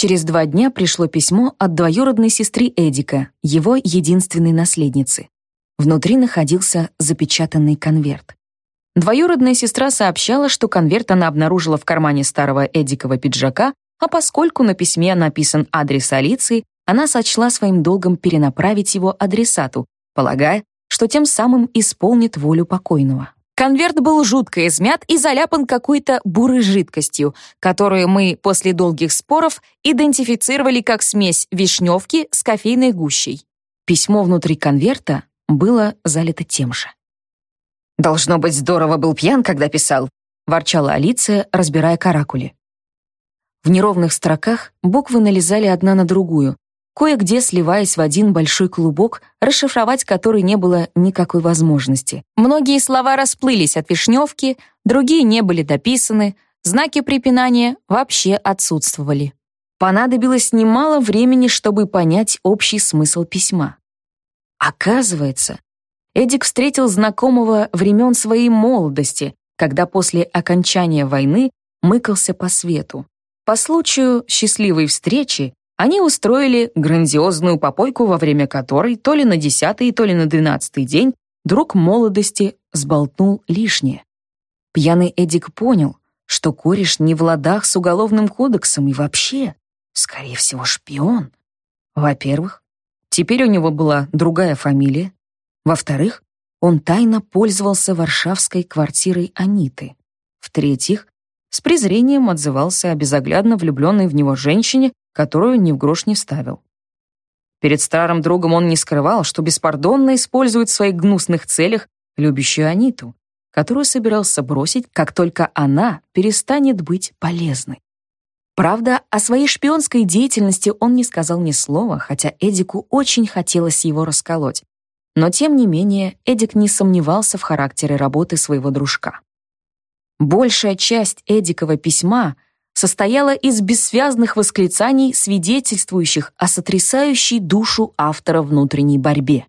Через два дня пришло письмо от двоюродной сестры Эдика, его единственной наследницы. Внутри находился запечатанный конверт. Двоюродная сестра сообщала, что конверт она обнаружила в кармане старого Эдикова пиджака, а поскольку на письме написан адрес Алиции, она сочла своим долгом перенаправить его адресату, полагая, что тем самым исполнит волю покойного. Конверт был жутко измят и заляпан какой-то бурой жидкостью, которую мы после долгих споров идентифицировали как смесь вишневки с кофейной гущей. Письмо внутри конверта было залито тем же. «Должно быть, здорово был пьян, когда писал», — ворчала Алиция, разбирая каракули. В неровных строках буквы налезали одна на другую, кое-где сливаясь в один большой клубок, расшифровать который не было никакой возможности. Многие слова расплылись от вишневки, другие не были дописаны, знаки препинания вообще отсутствовали. Понадобилось немало времени, чтобы понять общий смысл письма. Оказывается, Эдик встретил знакомого времен своей молодости, когда после окончания войны мыкался по свету. По случаю счастливой встречи они устроили грандиозную попойку, во время которой то ли на десятый, то ли на двенадцатый день друг молодости сболтнул лишнее. Пьяный Эдик понял, что кореш не в ладах с уголовным кодексом и вообще, скорее всего, шпион. Во-первых, теперь у него была другая фамилия. Во-вторых, он тайно пользовался варшавской квартирой Аниты. В-третьих, с презрением отзывался о безоглядно влюбленной в него женщине, которую ни в грош не вставил. Перед старым другом он не скрывал, что беспардонно использует в своих гнусных целях любящую Аниту, которую собирался бросить, как только она перестанет быть полезной. Правда, о своей шпионской деятельности он не сказал ни слова, хотя Эдику очень хотелось его расколоть. Но тем не менее, Эдик не сомневался в характере работы своего дружка. Большая часть Эдикова письма — состояла из бессвязных восклицаний, свидетельствующих о сотрясающей душу автора внутренней борьбе.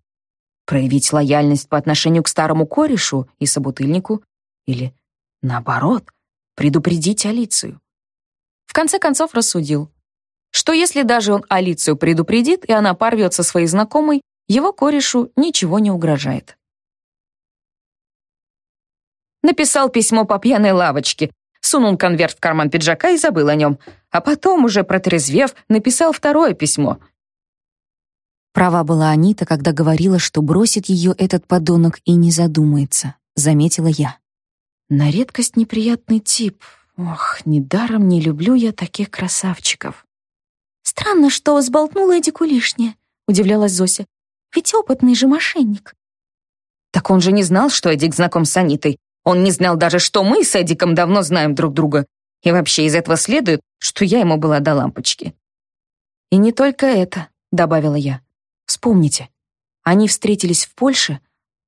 Проявить лояльность по отношению к старому корешу и собутыльнику или, наоборот, предупредить Алицию. В конце концов рассудил, что если даже он Алицию предупредит, и она порвется своей знакомой, его корешу ничего не угрожает. Написал письмо по пьяной лавочке, сунул конверт в карман пиджака и забыл о нем. А потом, уже протрезвев, написал второе письмо. Права была Анита, когда говорила, что бросит ее этот подонок и не задумается, заметила я. На редкость неприятный тип. Ох, недаром не люблю я таких красавчиков. Странно, что сболтнула Эдику лишнее, удивлялась Зося. Ведь опытный же мошенник. Так он же не знал, что Эдик знаком с Анитой. Он не знал даже, что мы с Эдиком давно знаем друг друга. И вообще из этого следует, что я ему была до лампочки. «И не только это», — добавила я. «Вспомните, они встретились в Польше.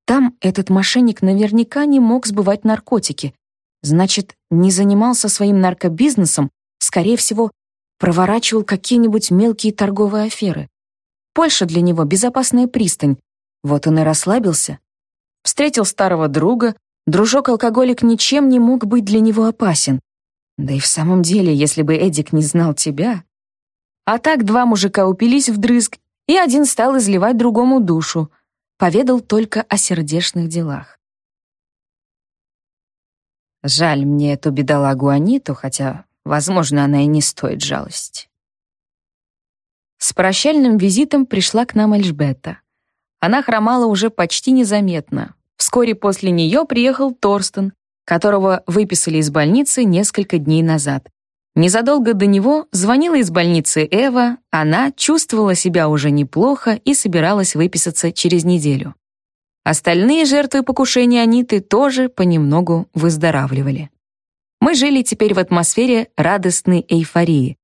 Там этот мошенник наверняка не мог сбывать наркотики. Значит, не занимался своим наркобизнесом, скорее всего, проворачивал какие-нибудь мелкие торговые аферы. Польша для него — безопасная пристань. Вот он и расслабился. Встретил старого друга, Дружок-алкоголик ничем не мог быть для него опасен. Да и в самом деле, если бы Эдик не знал тебя... А так два мужика упились вдрызг, и один стал изливать другому душу. Поведал только о сердечных делах. Жаль мне эту бедолагу Аниту, хотя, возможно, она и не стоит жалости. С прощальным визитом пришла к нам Эльжбета. Она хромала уже почти незаметно, Вскоре после нее приехал Торстен, которого выписали из больницы несколько дней назад. Незадолго до него звонила из больницы Эва, она чувствовала себя уже неплохо и собиралась выписаться через неделю. Остальные жертвы покушения Аниты тоже понемногу выздоравливали. Мы жили теперь в атмосфере радостной эйфории.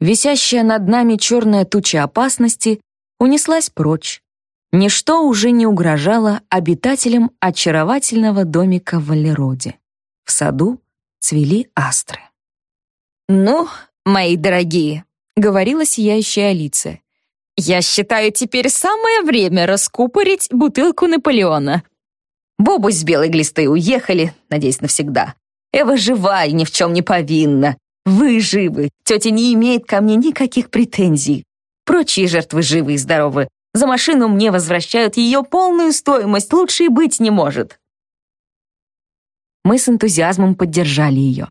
Висящая над нами черная туча опасности унеслась прочь, Ничто уже не угрожало обитателям очаровательного домика в Валероде. В саду цвели астры. «Ну, мои дорогие», — говорила сияющая Алиция, «я считаю, теперь самое время раскупорить бутылку Наполеона. Бобусь с белой глистой уехали, надеюсь, навсегда. Эва жива и ни в чем не повинна. Вы живы. Тетя не имеет ко мне никаких претензий. Прочие жертвы живы и здоровы. За машину мне возвращают ее полную стоимость, лучше и быть не может. Мы с энтузиазмом поддержали ее.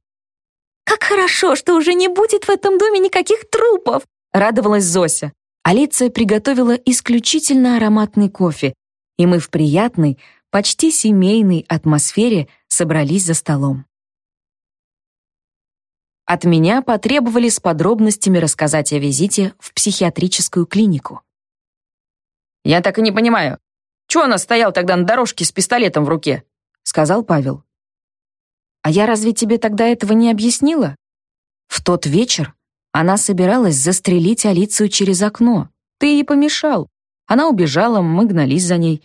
«Как хорошо, что уже не будет в этом доме никаких трупов!» — радовалась Зося. Алиция приготовила исключительно ароматный кофе, и мы в приятной, почти семейной атмосфере собрались за столом. От меня потребовали с подробностями рассказать о визите в психиатрическую клинику. «Я так и не понимаю, чего она стоял тогда на дорожке с пистолетом в руке?» — сказал Павел. «А я разве тебе тогда этого не объяснила? В тот вечер она собиралась застрелить Алицию через окно. Ты ей помешал. Она убежала, мы гнались за ней.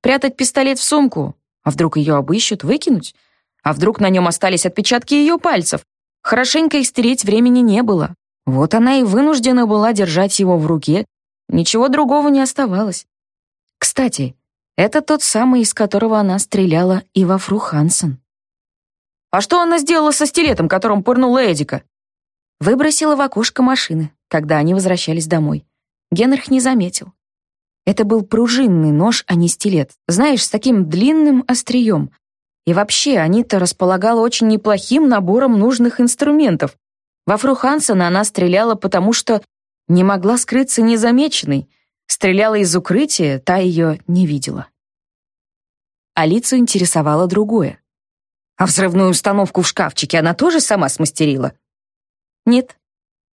Прятать пистолет в сумку? А вдруг ее обыщут, выкинуть? А вдруг на нем остались отпечатки ее пальцев? Хорошенько их стереть времени не было. Вот она и вынуждена была держать его в руке Ничего другого не оставалось. Кстати, это тот самый, из которого она стреляла и во Фру Хансен. «А что она сделала со стилетом, которым пырнула Эдика?» Выбросила в окошко машины, когда они возвращались домой. Генрих не заметил. Это был пружинный нож, а не стилет. Знаешь, с таким длинным острием. И вообще, Анита располагала очень неплохим набором нужных инструментов. Во Фру Хансена она стреляла, потому что не могла скрыться незамеченной. Стреляла из укрытия, та ее не видела. Алицу интересовало другое. А взрывную установку в шкафчике она тоже сама смастерила? Нет.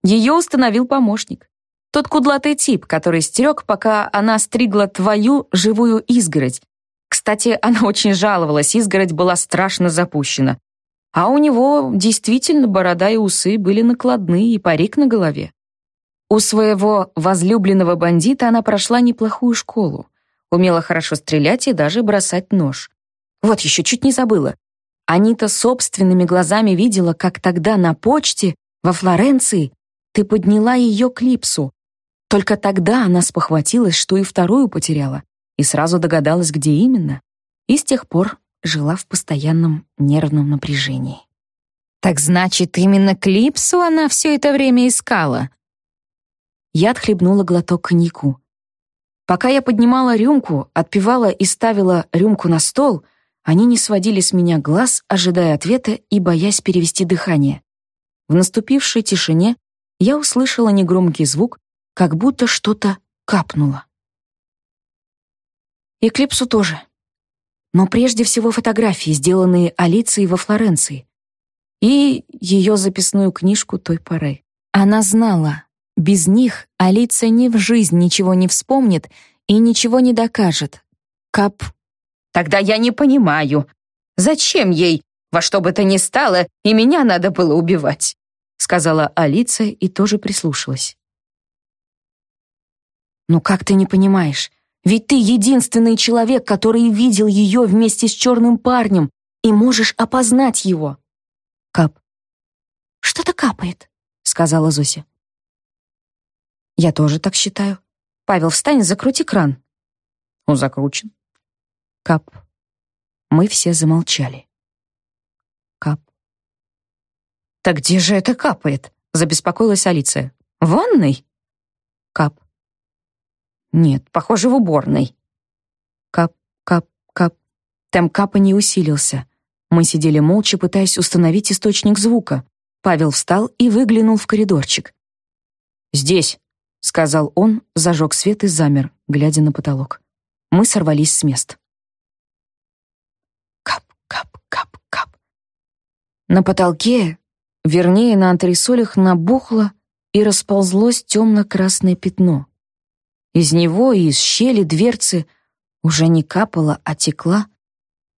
Ее установил помощник. Тот кудлатый тип, который стерег, пока она стригла твою живую изгородь. Кстати, она очень жаловалась, изгородь была страшно запущена. А у него действительно борода и усы были накладные и парик на голове. У своего возлюбленного бандита она прошла неплохую школу, умела хорошо стрелять и даже бросать нож. Вот еще чуть не забыла. Анита собственными глазами видела, как тогда на почте во Флоренции ты подняла ее клипсу. Только тогда она спохватилась, что и вторую потеряла, и сразу догадалась, где именно, и с тех пор жила в постоянном нервном напряжении. «Так значит, именно клипсу она все это время искала?» Я отхлебнула глоток коньяку. Пока я поднимала рюмку, отпивала и ставила рюмку на стол, они не сводили с меня глаз, ожидая ответа и боясь перевести дыхание. В наступившей тишине я услышала негромкий звук, как будто что-то капнуло. Эклипсу тоже. Но прежде всего фотографии, сделанные Алицией во Флоренции. И ее записную книжку той поры. Она знала, без них Алиса ни в жизнь ничего не вспомнит и ничего не докажет. Кап. Тогда я не понимаю, зачем ей во что бы то ни стало и меня надо было убивать, сказала Алиса и тоже прислушалась. «Ну как ты не понимаешь? Ведь ты единственный человек, который видел ее вместе с черным парнем и можешь опознать его». «Кап». «Что-то капает», — сказала Зося. Я тоже так считаю. Павел, встань, закрути кран. Он закручен. Кап. Мы все замолчали. Кап. Так где же это капает? Забеспокоилась Алиция. В ванной? Кап. Нет, похоже, в уборной. Кап, кап, кап. Темп капа не усилился. Мы сидели молча, пытаясь установить источник звука. Павел встал и выглянул в коридорчик. «Здесь», — сказал он, зажег свет и замер, глядя на потолок. Мы сорвались с мест. Кап, кап, кап, кап. На потолке, вернее, на антресолях, набухло и расползлось темно-красное пятно. Из него и из щели дверцы уже не капала, а текла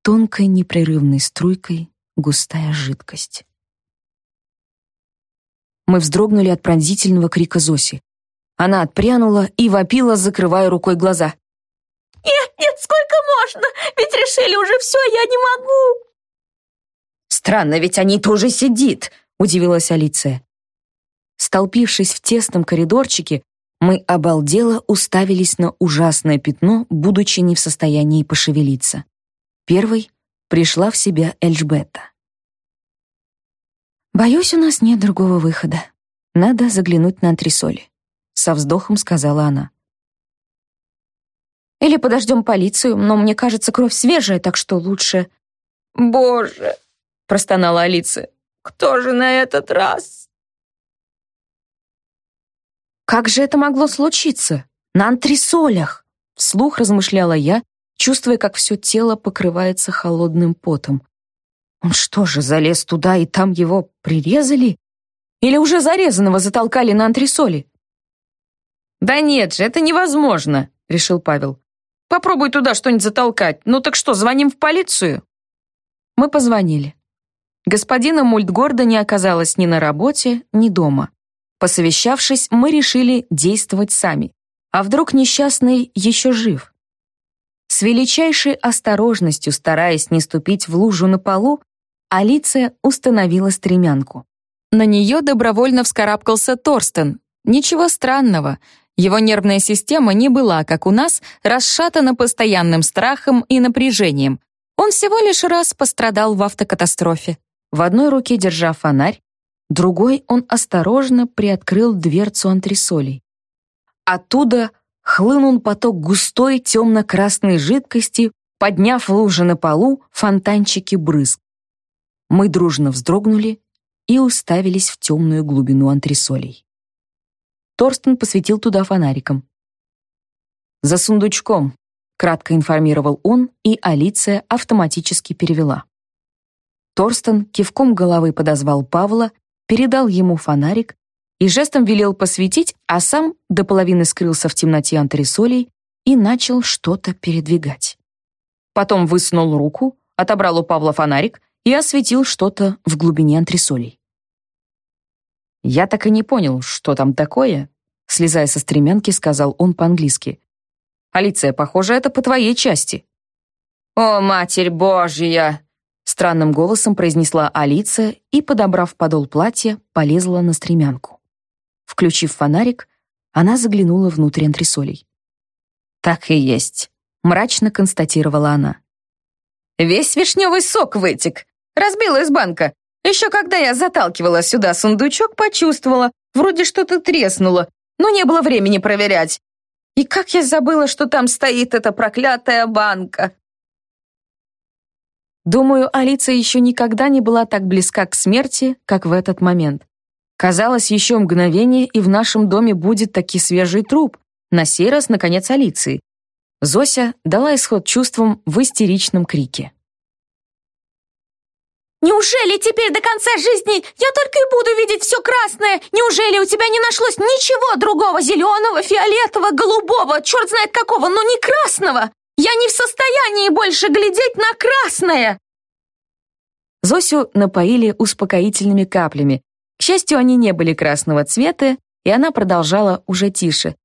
тонкой непрерывной струйкой густая жидкость. Мы вздрогнули от пронзительного крика Зоси. Она отпрянула и вопила, закрывая рукой глаза. «Нет, нет, сколько можно? Ведь решили уже все, я не могу!» «Странно, ведь они тоже сидит», — удивилась Алиция. Столпившись в тесном коридорчике, мы обалдело уставились на ужасное пятно, будучи не в состоянии пошевелиться. Первой пришла в себя Эльжбета. «Боюсь, у нас нет другого выхода. Надо заглянуть на антресоли», — со вздохом сказала она. «Или подождем полицию, но мне кажется, кровь свежая, так что лучше...» «Боже!» — простонала Алиса. «Кто же на этот раз?» «Как же это могло случиться? На антресолях!» Вслух размышляла я, чувствуя, как все тело покрывается холодным потом. Он что же, залез туда и там его прирезали? Или уже зарезанного затолкали на антресоли? «Да нет же, это невозможно», — решил Павел. «Попробуй туда что-нибудь затолкать. Ну так что, звоним в полицию?» Мы позвонили. Господина Мультгорда не оказалось ни на работе, ни дома. Посовещавшись, мы решили действовать сами. А вдруг несчастный еще жив? С величайшей осторожностью, стараясь не ступить в лужу на полу, Алиция установила стремянку. На нее добровольно вскарабкался Торстен. Ничего странного. Его нервная система не была, как у нас, расшатана постоянным страхом и напряжением. Он всего лишь раз пострадал в автокатастрофе. В одной руке держа фонарь, другой он осторожно приоткрыл дверцу антресолей. Оттуда хлынул поток густой темно-красной жидкости, подняв лужи на полу фонтанчики брызг. Мы дружно вздрогнули и уставились в темную глубину антресолей. Торстен посветил туда фонариком. «За сундучком», — кратко информировал он, и Алиция автоматически перевела. Торстен кивком головы подозвал Павла, передал ему фонарик и жестом велел посветить, а сам до половины скрылся в темноте антресолей и начал что-то передвигать. Потом высунул руку, отобрал у Павла фонарик и осветил что-то в глубине антресолей. «Я так и не понял, что там такое», слезая со стремянки, сказал он по-английски. «Алиция, похоже, это по твоей части». «О, Матерь Божья!» Странным голосом произнесла Алиция и, подобрав подол платья, полезла на стремянку. Включив фонарик, она заглянула внутрь антресолей. «Так и есть», — мрачно констатировала она. «Весь вишневый сок вытек. Разбила из банка. Еще когда я заталкивала сюда сундучок, почувствовала, вроде что-то треснуло, но не было времени проверять. И как я забыла, что там стоит эта проклятая банка. Думаю, Алиса еще никогда не была так близка к смерти, как в этот момент. Казалось, еще мгновение, и в нашем доме будет таки свежий труп. На сей раз, наконец, Алиции. Зося дала исход чувствам в истеричном крике. Неужели теперь до конца жизни я только и буду видеть все красное? Неужели у тебя не нашлось ничего другого зеленого, фиолетового, голубого, черт знает какого, но не красного? Я не в состоянии больше глядеть на красное!» Зосю напоили успокоительными каплями. К счастью, они не были красного цвета, и она продолжала уже тише.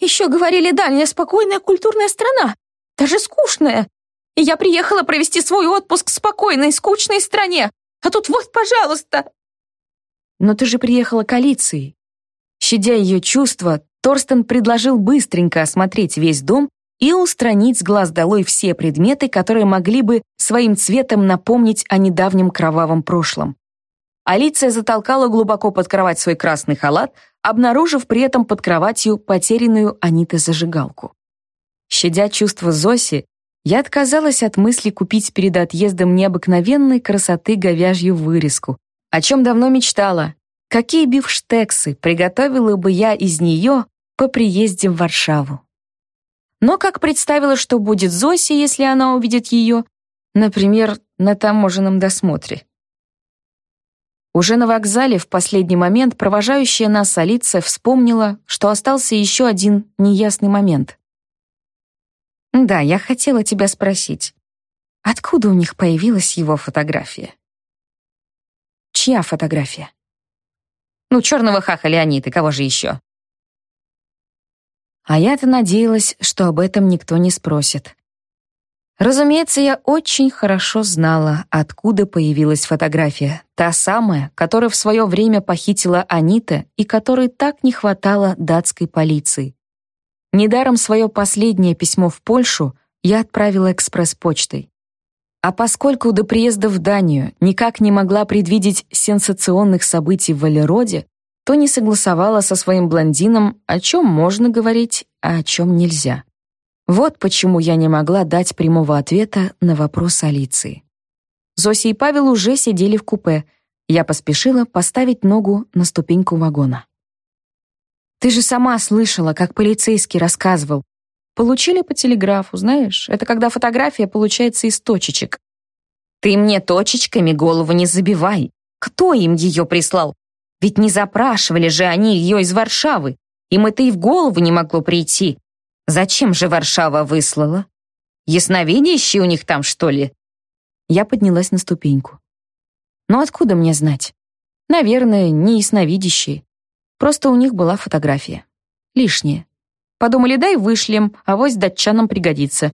«Еще говорили, дальняя спокойная культурная страна, даже скучная. И я приехала провести свой отпуск в спокойной, скучной стране. А тут вот, пожалуйста!» «Но ты же приехала к Алиции». Щадя ее чувства, Торстен предложил быстренько осмотреть весь дом и устранить с глаз долой все предметы, которые могли бы своим цветом напомнить о недавнем кровавом прошлом. Алиция затолкала глубоко под кровать свой красный халат, обнаружив при этом под кроватью потерянную Аниты зажигалку. Щадя чувство Зоси, я отказалась от мысли купить перед отъездом необыкновенной красоты говяжью вырезку, о чем давно мечтала. Какие бифштексы приготовила бы я из нее по приезде в Варшаву. Но как представила, что будет Зосе, если она увидит ее, например, на таможенном досмотре. Уже на вокзале в последний момент провожающая нас Алиция вспомнила, что остался еще один неясный момент. Да, я хотела тебя спросить, откуда у них появилась его фотография? Чья фотография? Ну, черного хаха Леонид, и кого же еще? А я-то надеялась, что об этом никто не спросит. Разумеется, я очень хорошо знала, откуда появилась фотография, та самая, которую в свое время похитила Анита и которой так не хватало датской полиции. Недаром свое последнее письмо в Польшу я отправила экспресс-почтой. А поскольку до приезда в Данию никак не могла предвидеть сенсационных событий в Валероде, то не согласовала со своим блондином, о чем можно говорить, а о чем нельзя. Вот почему я не могла дать прямого ответа на вопрос Алиции. Зося и Павел уже сидели в купе. Я поспешила поставить ногу на ступеньку вагона. «Ты же сама слышала, как полицейский рассказывал. Получили по телеграфу, знаешь? Это когда фотография получается из точечек. Ты мне точечками голову не забивай. Кто им ее прислал? Ведь не запрашивали же они ее из Варшавы. Им это и в голову не могло прийти. Зачем же Варшава выслала? Ясновидящие у них там, что ли? Я поднялась на ступеньку. Но откуда мне знать? Наверное, не ясновидящие. Просто у них была фотография. Лишняя. Подумали, дай вышлем, а вось датчанам пригодится.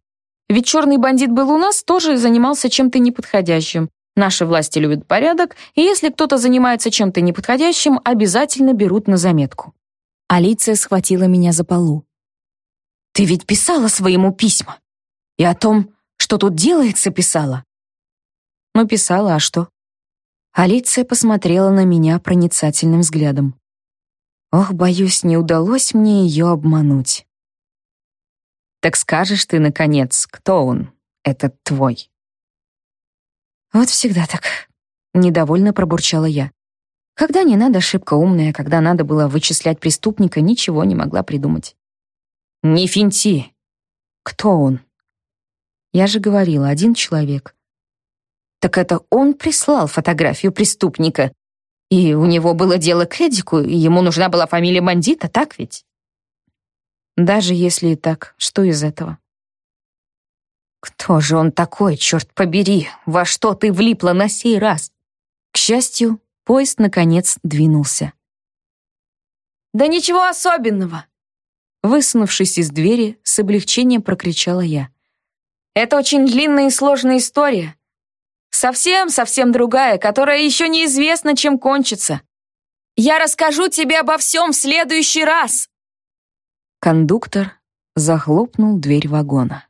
Ведь черный бандит был у нас, тоже занимался чем-то неподходящим. Наши власти любят порядок, и если кто-то занимается чем-то неподходящим, обязательно берут на заметку. Алиция схватила меня за полу. Ты ведь писала своему письма. И о том, что тут делается, писала. Ну, писала, а что? Алиция посмотрела на меня проницательным взглядом. Ох, боюсь, не удалось мне ее обмануть. Так скажешь ты, наконец, кто он, этот твой? Вот всегда так. Недовольно пробурчала я. Когда не надо, ошибка умная, когда надо было вычислять преступника, ничего не могла придумать. «Не финти!» «Кто он?» «Я же говорила, один человек». «Так это он прислал фотографию преступника. И у него было дело к Эдику, и ему нужна была фамилия бандита, так ведь?» «Даже если и так, что из этого?» «Кто же он такой, черт побери? Во что ты влипла на сей раз?» К счастью, поезд, наконец, двинулся. «Да ничего особенного!» Высунувшись из двери, с облегчением прокричала я. «Это очень длинная и сложная история. Совсем-совсем другая, которая еще неизвестно, чем кончится. Я расскажу тебе обо всем в следующий раз!» Кондуктор захлопнул дверь вагона.